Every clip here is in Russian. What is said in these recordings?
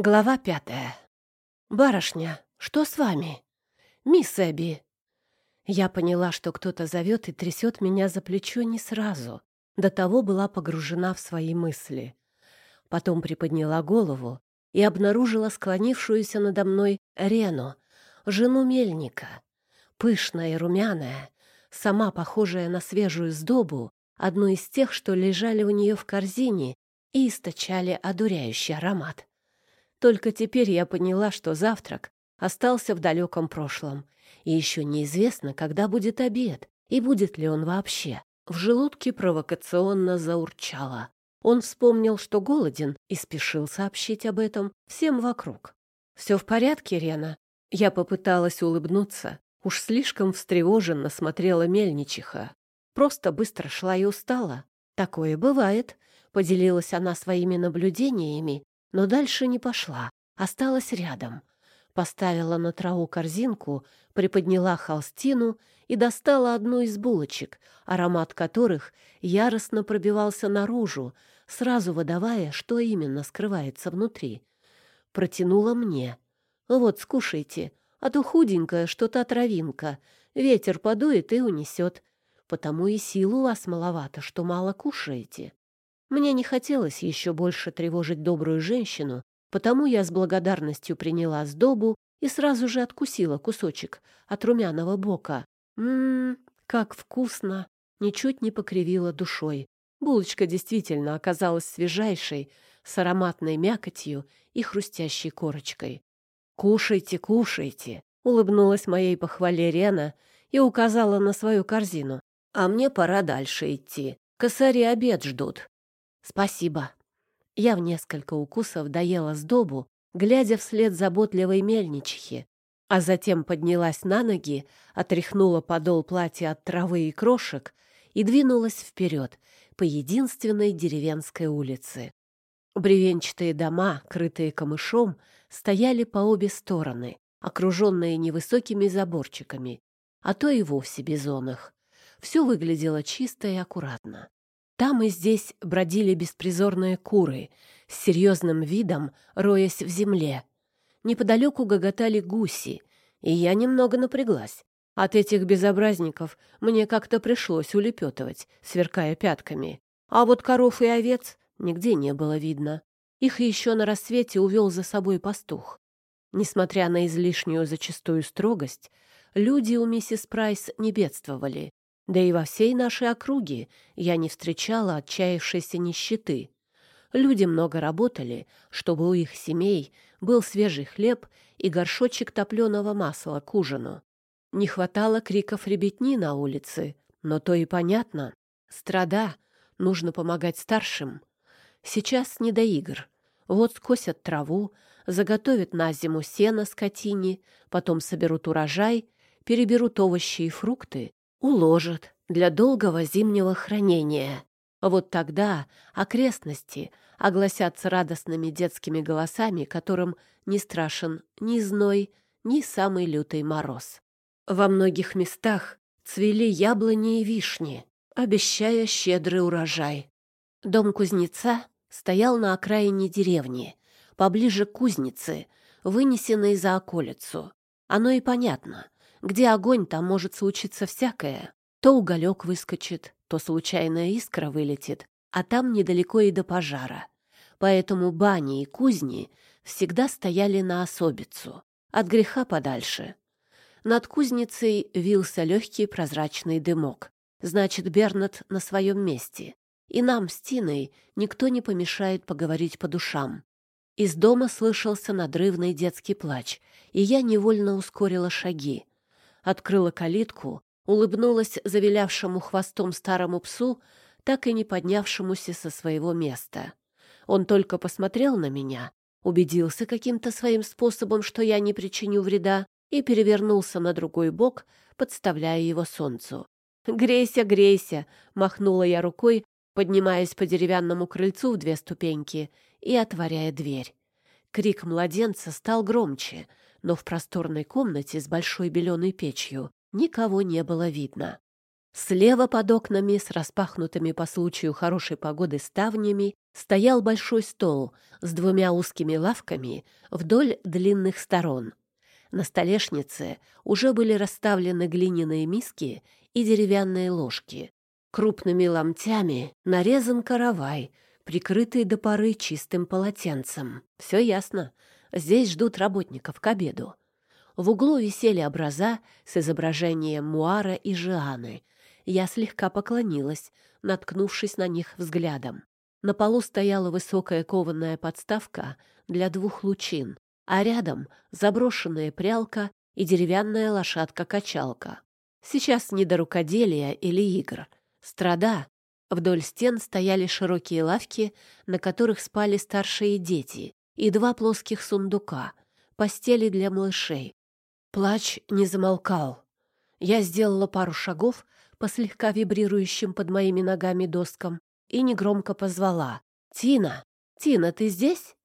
Глава пятая. «Барышня, что с вами?» «Мисс Эбби». Я поняла, что кто-то зовет и трясет меня за плечо не сразу. До того была погружена в свои мысли. Потом приподняла голову и обнаружила склонившуюся надо мной Рену, жену мельника. Пышная и румяная, сама похожая на свежую сдобу, одну из тех, что лежали у нее в корзине и источали одуряющий аромат. Только теперь я поняла, что завтрак остался в далеком прошлом, и еще неизвестно, когда будет обед, и будет ли он вообще. В желудке провокационно заурчало. Он вспомнил, что голоден, и спешил сообщить об этом всем вокруг. «Все в порядке, Рена?» Я попыталась улыбнуться. Уж слишком встревоженно смотрела мельничиха. Просто быстро шла и устала. «Такое бывает», — поделилась она своими наблюдениями но дальше не пошла, осталась рядом. Поставила на траву корзинку, приподняла холстину и достала одну из булочек, аромат которых яростно пробивался наружу, сразу выдавая, что именно скрывается внутри. Протянула мне. «Вот, скушайте, а то худенькая что-то травинка. Ветер подует и унесет. Потому и сил у вас маловато, что мало кушаете». Мне не хотелось еще больше тревожить добрую женщину, потому я с благодарностью приняла сдобу и сразу же откусила кусочек от румяного бока. Ммм, как вкусно! Ничуть не покривила душой. Булочка действительно оказалась свежайшей, с ароматной мякотью и хрустящей корочкой. «Кушайте, кушайте!» — улыбнулась моей похвале Рена и указала на свою корзину. «А мне пора дальше идти. Косари обед ждут». «Спасибо». Я в несколько укусов доела сдобу, глядя вслед заботливой мельничихи, а затем поднялась на ноги, отряхнула подол платья от травы и крошек и двинулась вперед по единственной деревенской улице. Бревенчатые дома, крытые камышом, стояли по обе стороны, окруженные невысокими заборчиками, а то и вовсе бизонах. Все выглядело чисто и аккуратно. Там и здесь бродили беспризорные куры, с серьезным видом роясь в земле. Неподалеку гоготали гуси, и я немного напряглась. От этих безобразников мне как-то пришлось улепетывать, сверкая пятками. А вот коров и овец нигде не было видно. Их еще на рассвете увел за собой пастух. Несмотря на излишнюю зачастую строгость, люди у миссис Прайс не бедствовали. Да и во всей нашей округе я не встречала отчаявшейся нищеты. Люди много работали, чтобы у их семей был свежий хлеб и горшочек топленого масла к ужину. Не хватало криков ребятни на улице, но то и понятно. Страда, нужно помогать старшим. Сейчас не до игр. Вот скосят траву, заготовят на зиму сено скотине, потом соберут урожай, переберут овощи и фрукты уложат для долгого зимнего хранения. Вот тогда окрестности огласятся радостными детскими голосами, которым не страшен ни зной, ни самый лютый мороз. Во многих местах цвели яблони и вишни, обещая щедрый урожай. Дом кузнеца стоял на окраине деревни, поближе к кузнице, вынесенной за околицу. Оно и понятно. Где огонь, там может случиться всякое. То уголек выскочит, то случайная искра вылетит, а там недалеко и до пожара. Поэтому бани и кузни всегда стояли на особицу, от греха подальше. Над кузницей вился легкий прозрачный дымок. Значит, Бернат на своем месте. И нам с Тиной никто не помешает поговорить по душам. Из дома слышался надрывный детский плач, и я невольно ускорила шаги открыла калитку, улыбнулась завилявшему хвостом старому псу, так и не поднявшемуся со своего места. Он только посмотрел на меня, убедился каким-то своим способом, что я не причиню вреда, и перевернулся на другой бок, подставляя его солнцу. «Грейся, грейся!» — махнула я рукой, поднимаясь по деревянному крыльцу в две ступеньки и отворяя дверь. Крик младенца стал громче, но в просторной комнате с большой беленой печью никого не было видно. Слева под окнами с распахнутыми по случаю хорошей погоды ставнями стоял большой стол с двумя узкими лавками вдоль длинных сторон. На столешнице уже были расставлены глиняные миски и деревянные ложки. Крупными ломтями нарезан каравай, прикрытый до поры чистым полотенцем. Все ясно. Здесь ждут работников к обеду. В углу висели образа с изображением Муара и Жианы. Я слегка поклонилась, наткнувшись на них взглядом. На полу стояла высокая кованая подставка для двух лучин, а рядом заброшенная прялка и деревянная лошадка-качалка. Сейчас не до рукоделия или игр. Страда. Вдоль стен стояли широкие лавки, на которых спали старшие дети, и два плоских сундука, постели для малышей. Плач не замолкал. Я сделала пару шагов по слегка вибрирующим под моими ногами доскам и негромко позвала. «Тина! Тина, ты здесь?»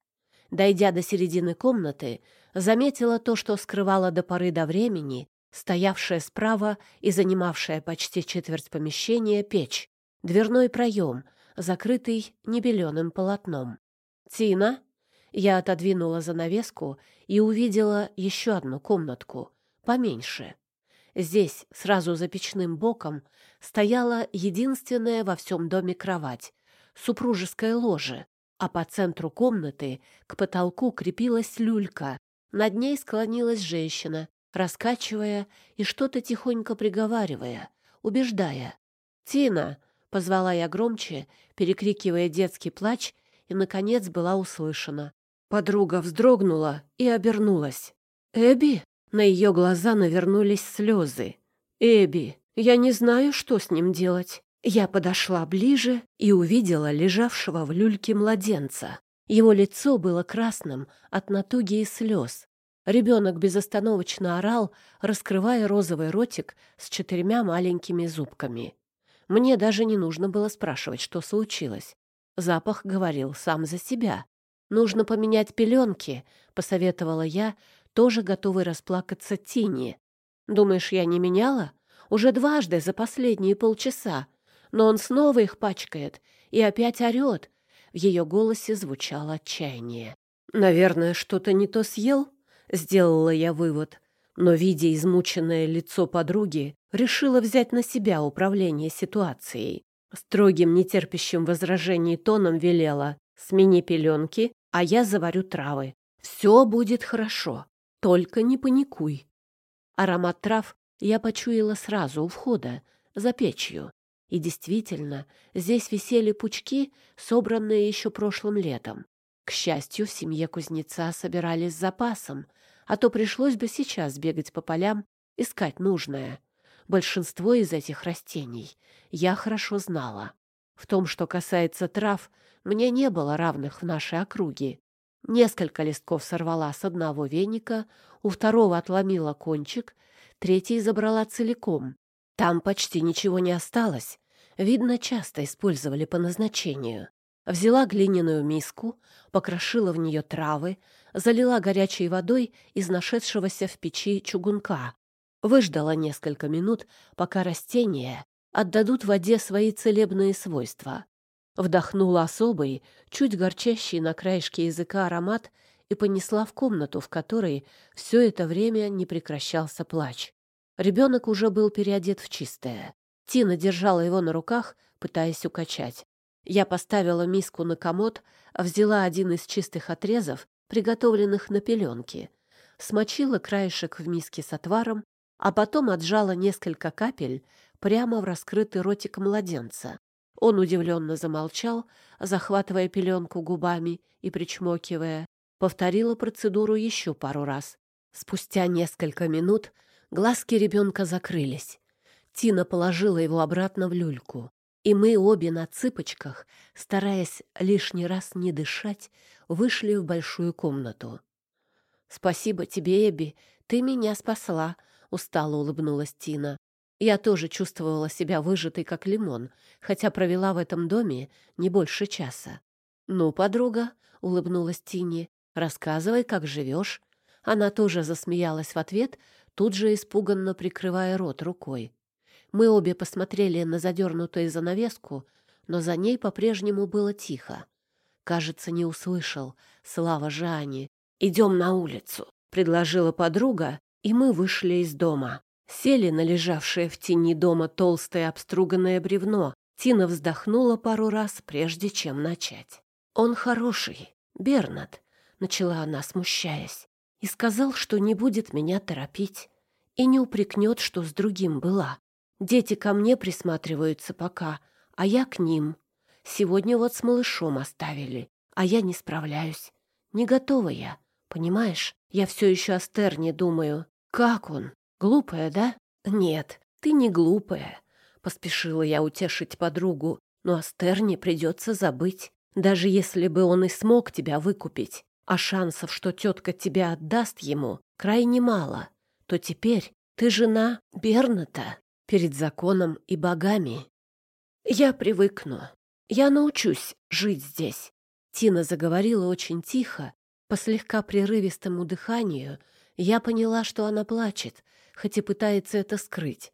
Дойдя до середины комнаты, заметила то, что скрывала до поры до времени, стоявшая справа и занимавшая почти четверть помещения печь, дверной проем, закрытый небеленым полотном. «Тина?» Я отодвинула занавеску и увидела еще одну комнатку, поменьше. Здесь, сразу за печным боком, стояла единственная во всем доме кровать, супружеское ложе, а по центру комнаты к потолку крепилась люлька. Над ней склонилась женщина, раскачивая и что-то тихонько приговаривая, убеждая. «Тина!» — позвала я громче, перекрикивая детский плач, и, наконец, была услышана. Подруга вздрогнула и обернулась. «Эбби?» На ее глаза навернулись слезы. «Эбби, я не знаю, что с ним делать». Я подошла ближе и увидела лежавшего в люльке младенца. Его лицо было красным от натуги и слез. Ребенок безостановочно орал, раскрывая розовый ротик с четырьмя маленькими зубками. Мне даже не нужно было спрашивать, что случилось. Запах говорил сам за себя. «Нужно поменять пеленки», — посоветовала я, тоже готовый расплакаться Тини. «Думаешь, я не меняла? Уже дважды за последние полчаса. Но он снова их пачкает и опять орет». В ее голосе звучало отчаяние. «Наверное, что-то не то съел?» — сделала я вывод. Но, видя измученное лицо подруги, решила взять на себя управление ситуацией. Строгим, нетерпящим возражений тоном велела «Смени пеленки, а я заварю травы. Все будет хорошо, только не паникуй». Аромат трав я почуяла сразу у входа, за печью. И действительно, здесь висели пучки, собранные еще прошлым летом. К счастью, в семье кузнеца собирались с запасом, а то пришлось бы сейчас бегать по полям, искать нужное. Большинство из этих растений я хорошо знала. В том, что касается трав, мне не было равных в нашей округе. Несколько листков сорвала с одного веника, у второго отломила кончик, третий забрала целиком. Там почти ничего не осталось. Видно, часто использовали по назначению. Взяла глиняную миску, покрошила в нее травы, залила горячей водой из нашедшегося в печи чугунка, Выждала несколько минут, пока растения отдадут воде свои целебные свойства. Вдохнула особый, чуть горчащий на краешке языка аромат и понесла в комнату, в которой все это время не прекращался плач. Ребенок уже был переодет в чистое. Тина держала его на руках, пытаясь укачать. Я поставила миску на комод, взяла один из чистых отрезов, приготовленных на пеленке, смочила краешек в миске с отваром а потом отжала несколько капель прямо в раскрытый ротик младенца. Он удивленно замолчал, захватывая пеленку губами и причмокивая. Повторила процедуру еще пару раз. Спустя несколько минут глазки ребенка закрылись. Тина положила его обратно в люльку, и мы обе на цыпочках, стараясь лишний раз не дышать, вышли в большую комнату. «Спасибо тебе, Эбби, ты меня спасла», устало улыбнулась Тина. Я тоже чувствовала себя выжатой, как лимон, хотя провела в этом доме не больше часа. «Ну, подруга», — улыбнулась Тине, — «рассказывай, как живешь». Она тоже засмеялась в ответ, тут же испуганно прикрывая рот рукой. Мы обе посмотрели на задернутую занавеску, но за ней по-прежнему было тихо. Кажется, не услышал. Слава Жани. «Идем на улицу», — предложила подруга, и мы вышли из дома. Сели на лежавшее в тени дома толстое обструганное бревно. Тина вздохнула пару раз, прежде чем начать. «Он хороший, Бернат», — начала она, смущаясь, и сказал, что не будет меня торопить и не упрекнет, что с другим была. Дети ко мне присматриваются пока, а я к ним. Сегодня вот с малышом оставили, а я не справляюсь. Не готова я, понимаешь? Я все еще о Стерне думаю. Как он? Глупая, да? Нет, ты не глупая. Поспешила я утешить подругу, но о Стерне придется забыть. Даже если бы он и смог тебя выкупить, а шансов, что тетка тебя отдаст ему, крайне мало, то теперь ты жена Берната перед законом и богами. Я привыкну. Я научусь жить здесь. Тина заговорила очень тихо, по слегка прерывистому дыханию — я поняла, что она плачет, хоть и пытается это скрыть.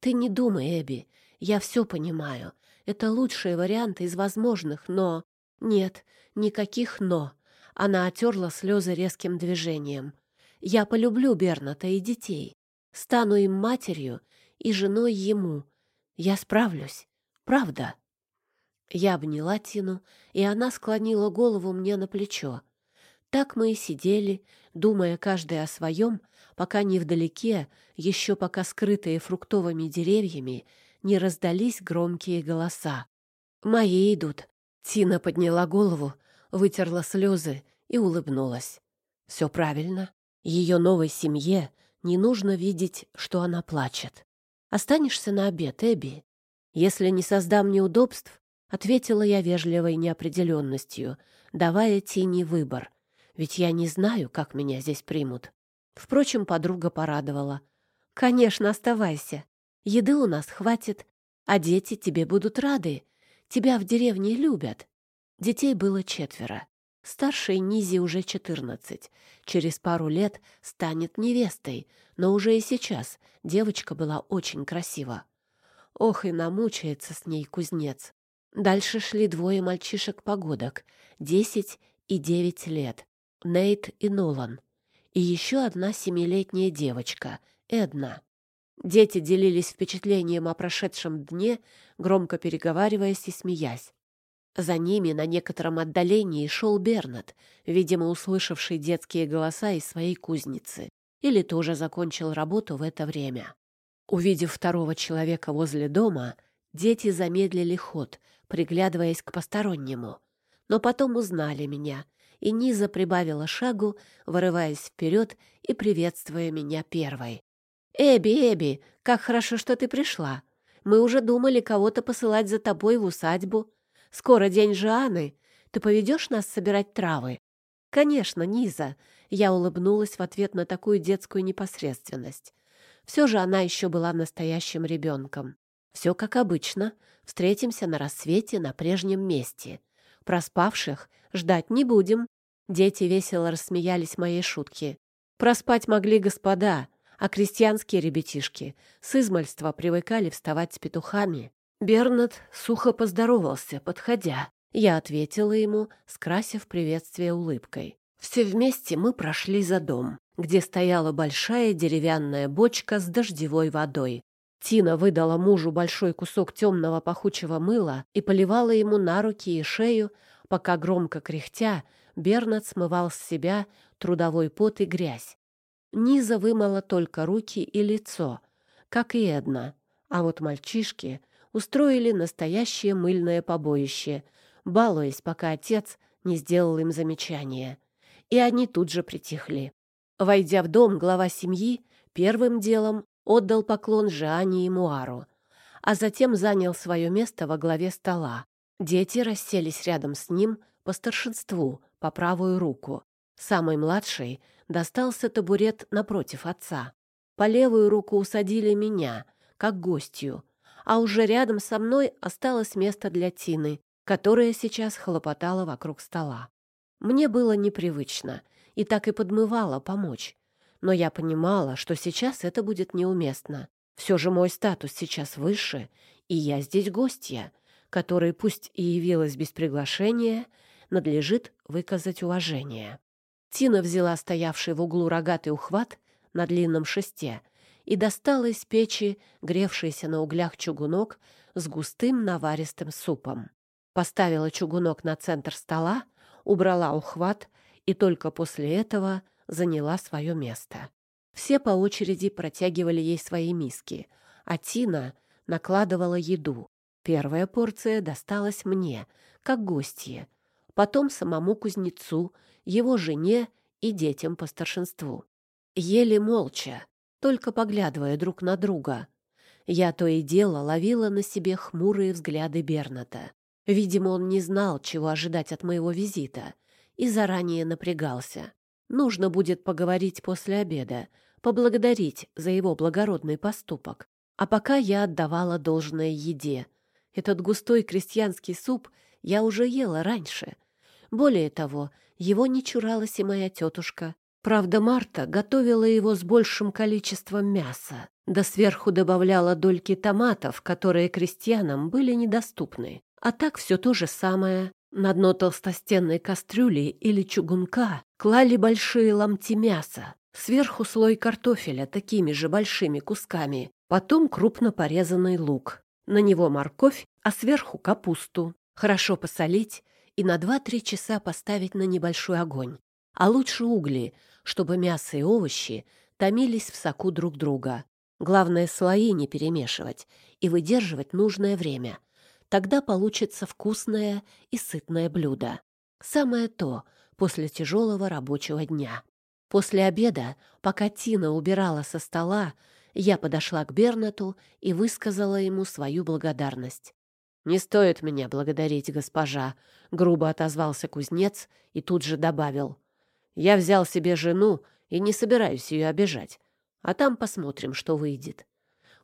«Ты не думай, Эбби, я все понимаю. Это лучший вариант из возможных, но...» «Нет, никаких «но». Она отерла слезы резким движением. «Я полюблю Берната и детей. Стану им матерью и женой ему. Я справлюсь. Правда?» Я обняла Тину, и она склонила голову мне на плечо. Так мы и сидели, думая каждый о своем, пока невдалеке, еще пока скрытые фруктовыми деревьями, не раздались громкие голоса. «Мои идут!» Тина подняла голову, вытерла слезы и улыбнулась. «Все правильно. Ее новой семье не нужно видеть, что она плачет. Останешься на обед, Эбби? Если не создам неудобств, — ответила я вежливой неопределенностью, давая Тине выбор ведь я не знаю, как меня здесь примут. Впрочем, подруга порадовала. «Конечно, оставайся. Еды у нас хватит, а дети тебе будут рады. Тебя в деревне любят». Детей было четверо. Старшей Низе уже четырнадцать. Через пару лет станет невестой, но уже и сейчас девочка была очень красива. Ох, и намучается с ней кузнец. Дальше шли двое мальчишек-погодок, десять и девять лет. Нейт и Нолан. И еще одна семилетняя девочка, Эдна. Дети делились впечатлением о прошедшем дне, громко переговариваясь и смеясь. За ними на некотором отдалении шел Бернат, видимо, услышавший детские голоса из своей кузницы, или тоже закончил работу в это время. Увидев второго человека возле дома, дети замедлили ход, приглядываясь к постороннему, но потом узнали меня и Низа прибавила шагу, вырываясь вперед и приветствуя меня первой. «Эбби, Эбби, как хорошо, что ты пришла. Мы уже думали кого-то посылать за тобой в усадьбу. Скоро день Жианы. Ты поведешь нас собирать травы?» «Конечно, Низа», — я улыбнулась в ответ на такую детскую непосредственность. Все же она еще была настоящим ребенком. Все как обычно. Встретимся на рассвете на прежнем месте. Проспавших ждать не будем. Дети весело рассмеялись моей шутке. Проспать могли господа, а крестьянские ребятишки с измальства привыкали вставать с петухами. Бернат сухо поздоровался, подходя. Я ответила ему, скрасив приветствие улыбкой. Все вместе мы прошли за дом, где стояла большая деревянная бочка с дождевой водой. Тина выдала мужу большой кусок темного пахучего мыла и поливала ему на руки и шею, пока громко кряхтя Бернат смывал с себя трудовой пот и грязь. Низа вымыла только руки и лицо, как и Эдна, а вот мальчишки устроили настоящее мыльное побоище, балуясь, пока отец не сделал им замечания. И они тут же притихли. Войдя в дом, глава семьи первым делом отдал поклон Жане и Муару, а затем занял свое место во главе стола. Дети расселись рядом с ним по старшинству, по правую руку. Самый младший достался табурет напротив отца. По левую руку усадили меня, как гостью, а уже рядом со мной осталось место для Тины, которая сейчас хлопотала вокруг стола. Мне было непривычно и так и подмывало помочь, но я понимала, что сейчас это будет неуместно. Все же мой статус сейчас выше, и я здесь гостья, которой пусть и явилась без приглашения, надлежит выказать уважение. Тина взяла стоявший в углу рогатый ухват на длинном шесте и достала из печи гревшийся на углях чугунок с густым наваристым супом. Поставила чугунок на центр стола, убрала ухват и только после этого заняла свое место. Все по очереди протягивали ей свои миски, а Тина накладывала еду. Первая порция досталась мне, как гостье, потом самому кузнецу, его жене и детям по старшинству. Ели молча, только поглядывая друг на друга. Я то и дело ловила на себе хмурые взгляды Берната. Видимо, он не знал, чего ожидать от моего визита, и заранее напрягался. Нужно будет поговорить после обеда, поблагодарить за его благородный поступок. А пока я отдавала должное еде. Этот густой крестьянский суп я уже ела раньше. Более того, его не чуралась и моя тетушка. Правда, Марта готовила его с большим количеством мяса, да сверху добавляла дольки томатов, которые крестьянам были недоступны. А так все то же самое. На дно толстостенной кастрюли или чугунка клали большие ломти мяса, сверху слой картофеля такими же большими кусками, потом крупно порезанный лук, на него морковь, а сверху капусту. Хорошо посолить и на 2-3 часа поставить на небольшой огонь. А лучше угли, чтобы мясо и овощи томились в соку друг друга. Главное, слои не перемешивать и выдерживать нужное время. Тогда получится вкусное и сытное блюдо. Самое то после тяжелого рабочего дня. После обеда, пока Тина убирала со стола, я подошла к Бернату и высказала ему свою благодарность. «Не стоит меня благодарить, госпожа», — грубо отозвался кузнец и тут же добавил. «Я взял себе жену и не собираюсь ее обижать, а там посмотрим, что выйдет».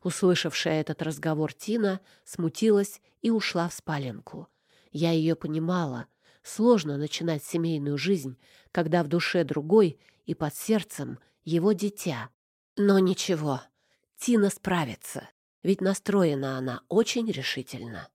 Услышавшая этот разговор Тина смутилась и ушла в спаленку. Я ее понимала. Сложно начинать семейную жизнь, когда в душе другой и под сердцем его дитя. Но ничего, Тина справится, ведь настроена она очень решительно.